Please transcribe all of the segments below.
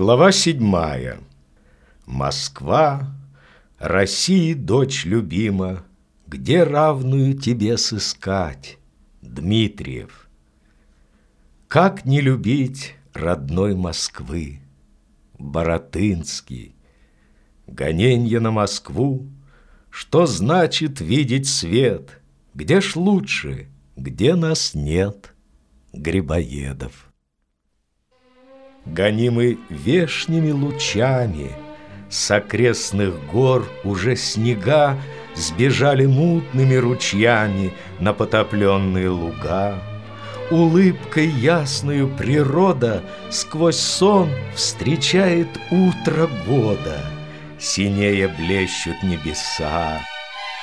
Глава седьмая. Москва, России дочь любима, Где равную тебе сыскать, Дмитриев? Как не любить родной Москвы? Боротынский. Гоненье на Москву, Что значит видеть свет? Где ж лучше, где нас нет? Грибоедов. Гонимы вешними лучами, С окрестных гор уже снега Сбежали мутными ручьями На потопленные луга. Улыбкой ясною природа Сквозь сон встречает утро года. Синее блещут небеса,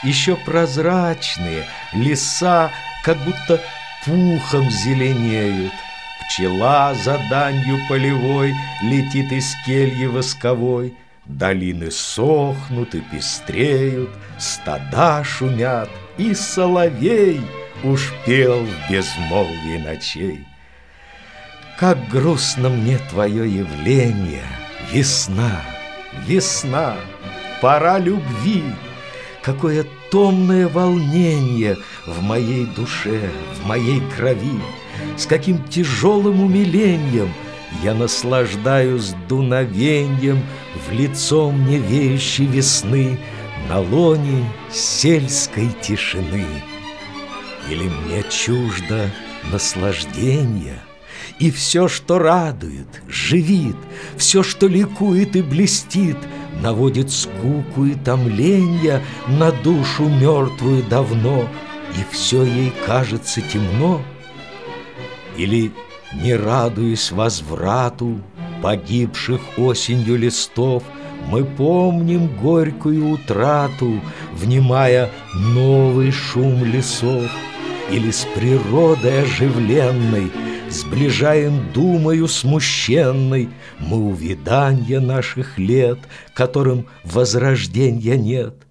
Еще прозрачные леса Как будто пухом зеленеют, Пчела за данью полевой Летит из кельи восковой, Долины сохнут и пестреют, Стада шумят, и соловей Уж пел в безмолвии ночей. Как грустно мне твое явление, Весна, весна, пора любви, Какое томное волнение В моей душе, в моей крови, с каким тяжелым умилением Я наслаждаюсь дуновением В лицо мне веющей весны На лоне сельской тишины. Или мне чуждо наслаждение, И все, что радует, живит, Все, что ликует и блестит, Наводит скуку и томление На душу мертвую давно, И все ей кажется темно — или, не радуясь возврату Погибших осенью листов, Мы помним горькую утрату, Внимая новый шум лесов. Или с природой оживленной Сближаем думою смущенной Мы увиданья наших лет, Которым возрождения нет.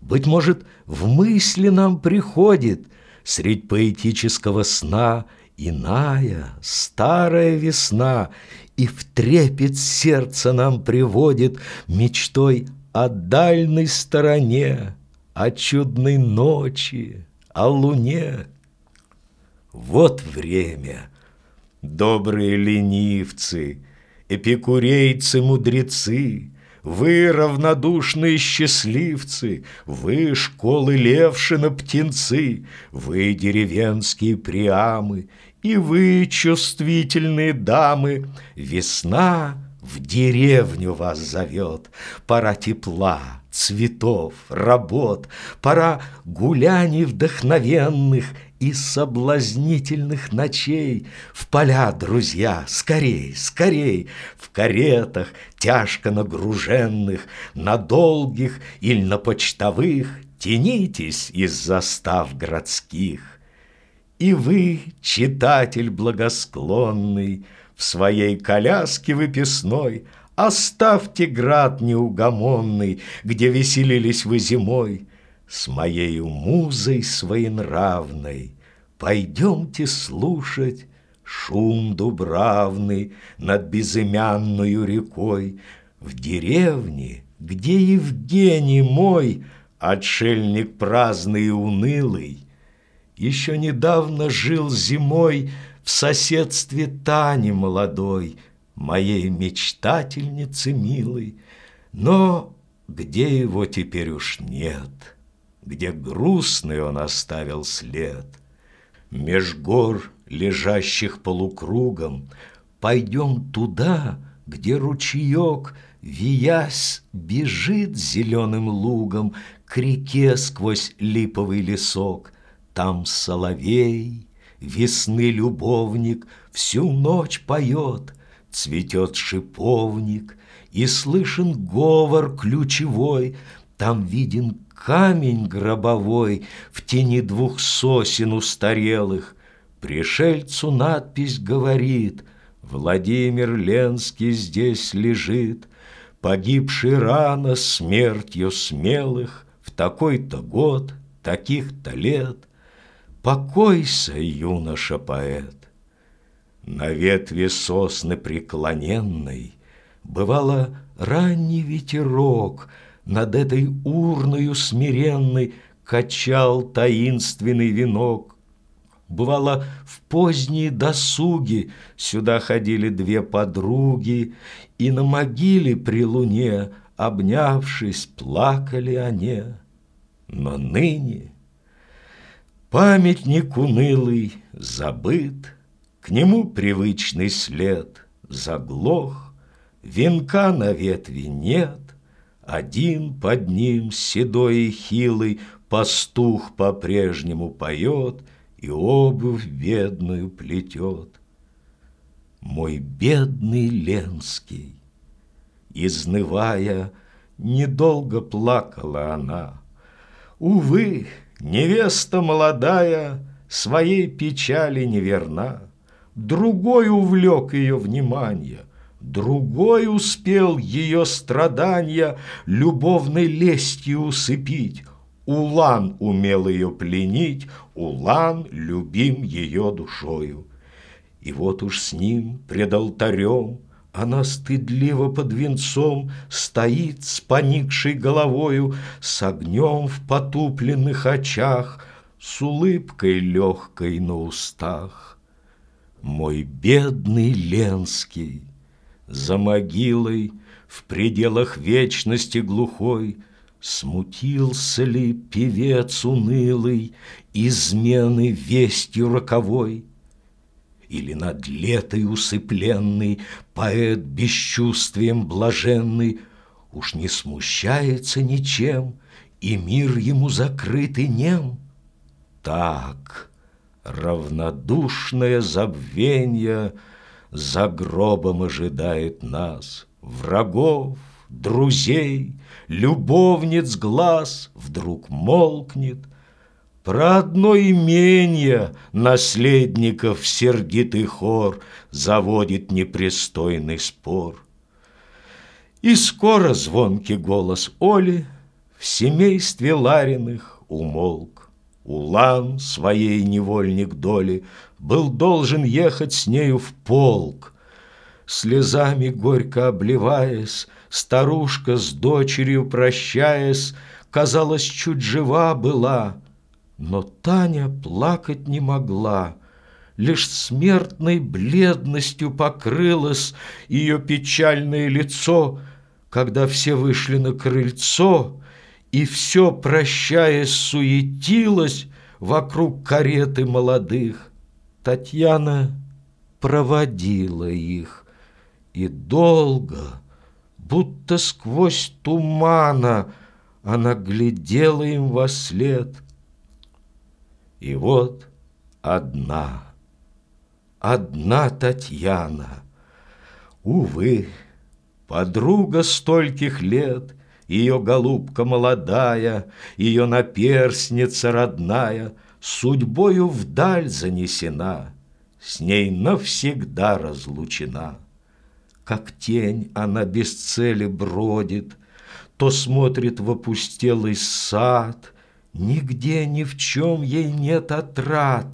Быть может, в мысли нам приходит Средь поэтического сна — Иная, старая весна И в трепет сердце нам приводит Мечтой о дальней стороне, О чудной ночи, о луне. Вот время, добрые ленивцы, Эпикурейцы-мудрецы, Вы равнодушные счастливцы, Вы школы Левшина птенцы, Вы деревенские приамы, и вы, чувствительные дамы, Весна в деревню вас зовет, Пора тепла, цветов, работ, Пора гуляний вдохновенных И соблазнительных ночей. В поля, друзья, скорей, скорей, В каретах, тяжко нагруженных, На долгих или на почтовых Тянитесь из застав городских. И вы, читатель благосклонный, В своей коляске выписной Оставьте град неугомонный, Где веселились вы зимой, С моею музой своенравной. Пойдемте слушать шум дубравный Над безымянную рекой В деревне, где Евгений мой, Отшельник праздный и унылый, еще недавно жил зимой В соседстве Тани молодой, Моей мечтательницы милой. Но где его теперь уж нет, Где грустный он оставил след. Меж гор, лежащих полукругом, Пойдем туда, где ручеек, Виясь, бежит зеленым лугом К реке сквозь липовый лесок — там соловей, весны любовник, Всю ночь поет, цветет шиповник, И слышен говор ключевой, Там виден камень гробовой В тени двух сосен устарелых. Пришельцу надпись говорит Владимир Ленский здесь лежит, Погибший рано смертью смелых. В такой-то год, таких-то лет — Покойся, юноша-поэт. На ветви сосны преклоненной Бывало, ранний ветерок Над этой урною смиренной Качал таинственный венок. Бывало, в поздние досуги Сюда ходили две подруги, И на могиле при луне, Обнявшись, плакали они. Но ныне памятник унылый забыт, К нему привычный след заглох, Венка на ветви нет, Один под ним седой и хилый Пастух по-прежнему поет И обувь бедную плетет. Мой бедный Ленский, Изнывая, недолго плакала она. Увы, невеста молодая Своей печали неверна. Другой увлек ее внимание, Другой успел ее страдания Любовной лестью усыпить. Улан умел ее пленить, Улан любим ее душою. И вот уж с ним пред алтарем она стыдливо под венцом Стоит с поникшей головою, С огнем в потупленных очах, С улыбкой легкой на устах. Мой бедный Ленский, За могилой в пределах вечности глухой Смутился ли певец унылый Измены вестью роковой? Или над летой усыпленный Поэт бесчувствием блаженный Уж не смущается ничем, И мир ему закрыт и нем? Так, равнодушное забвенье За гробом ожидает нас, Врагов, друзей, любовниц глаз Вдруг молкнет, про одно имение наследников сердитый хор Заводит непристойный спор. И скоро звонкий голос Оли В семействе Лариных умолк. Улан своей невольник доли Был должен ехать с нею в полк. Слезами горько обливаясь, Старушка с дочерью прощаясь, Казалось, чуть жива была — но Таня плакать не могла, Лишь смертной бледностью покрылось Ее печальное лицо, Когда все вышли на крыльцо, И все, прощаясь, суетилось Вокруг кареты молодых. Татьяна проводила их, И долго, будто сквозь тумана, Она глядела им во след — и вот одна, одна Татьяна. Увы, подруга стольких лет, Ее голубка молодая, Ее наперсница родная, Судьбою вдаль занесена, С ней навсегда разлучена. Как тень она без цели бродит, То смотрит в опустелый сад — Нигде ни в чем ей нет отрад,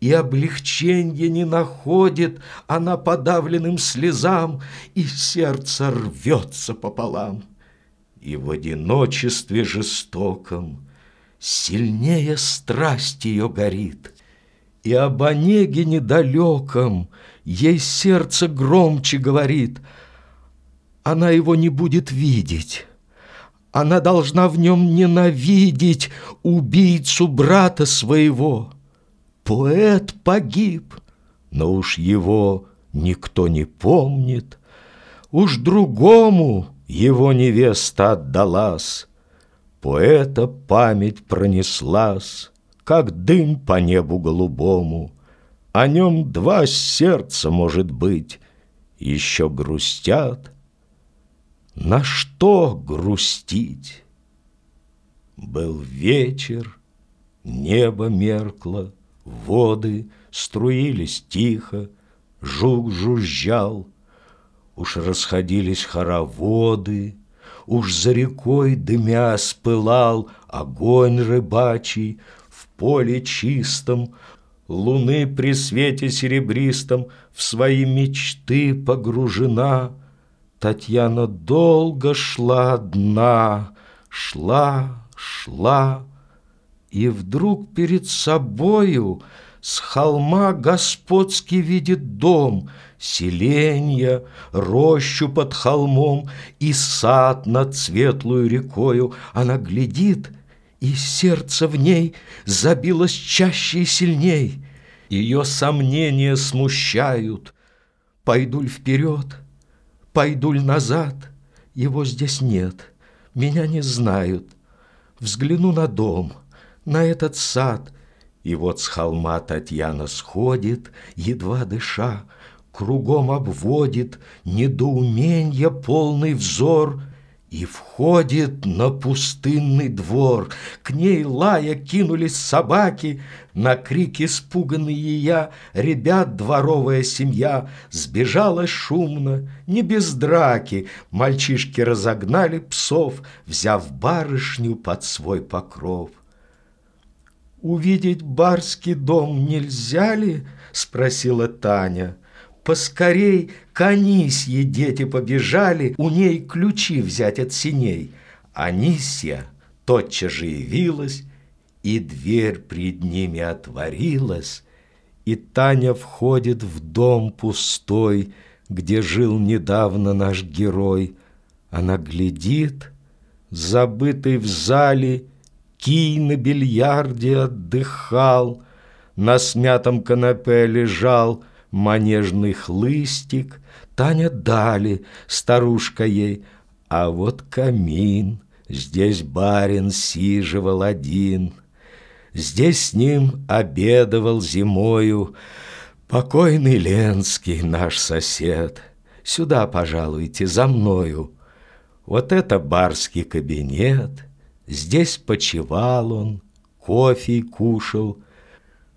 И облегченья не находит Она подавленным слезам, И сердце рвется пополам. И в одиночестве жестоком Сильнее страсть ее горит, И об Онеге недалеком Ей сердце громче говорит, Она его не будет видеть, она должна в нем ненавидеть убийцу брата своего. Поэт погиб, но уж его никто не помнит. Уж другому его невеста отдалась. Поэта память пронеслась, как дым по небу голубому. О нем два сердца, может быть, еще грустят — на что грустить? Был вечер, небо меркло, Воды струились тихо, Жук жужжал, Уж расходились хороводы, Уж за рекой дымя спылал Огонь рыбачий в поле чистом, Луны при свете серебристом В свои мечты погружена — Татьяна долго шла одна, шла, шла, и вдруг перед собою с холма господский видит дом, Селенья, рощу под холмом и сад над светлую рекою. Она глядит, и сердце в ней забилось чаще и сильней. Ее сомнения смущают. Пойду ль вперед, пойду ль назад, его здесь нет, меня не знают. Взгляну на дом, на этот сад — и вот с холма Татьяна сходит, едва дыша, Кругом обводит недоуменья полный взор И входит на пустынный двор. К ней лая кинулись собаки, На крик испуганные я, Ребят дворовая семья Сбежала шумно, не без драки, Мальчишки разогнали псов, Взяв барышню под свой покров. «Увидеть барский дом нельзя ли?» — спросила Таня. Поскорей к Анисье дети побежали, У ней ключи взять от синей. Анисья тотчас же явилась, И дверь пред ними отворилась, И Таня входит в дом пустой, Где жил недавно наш герой. Она глядит, забытый в зале, Кий на бильярде отдыхал, На смятом канапе лежал Манежный хлыстик, Таня дали, старушка ей, А вот камин, Здесь барин сиживал один, Здесь с ним обедовал зимою Покойный Ленский, наш сосед. Сюда, пожалуйте, за мною. Вот это барский кабинет — Здесь почевал он, кофе кушал,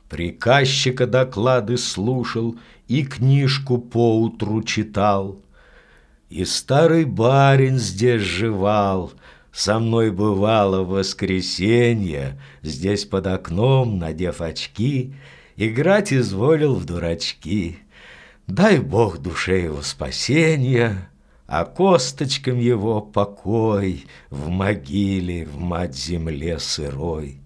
Приказчика доклады слушал И книжку поутру читал. И старый барин здесь жевал, Со мной бывало воскресенье, Здесь под окном, надев очки, Играть изволил в дурачки. Дай Бог душе его спасения, а косточкам его покой В могиле в мать земле сырой.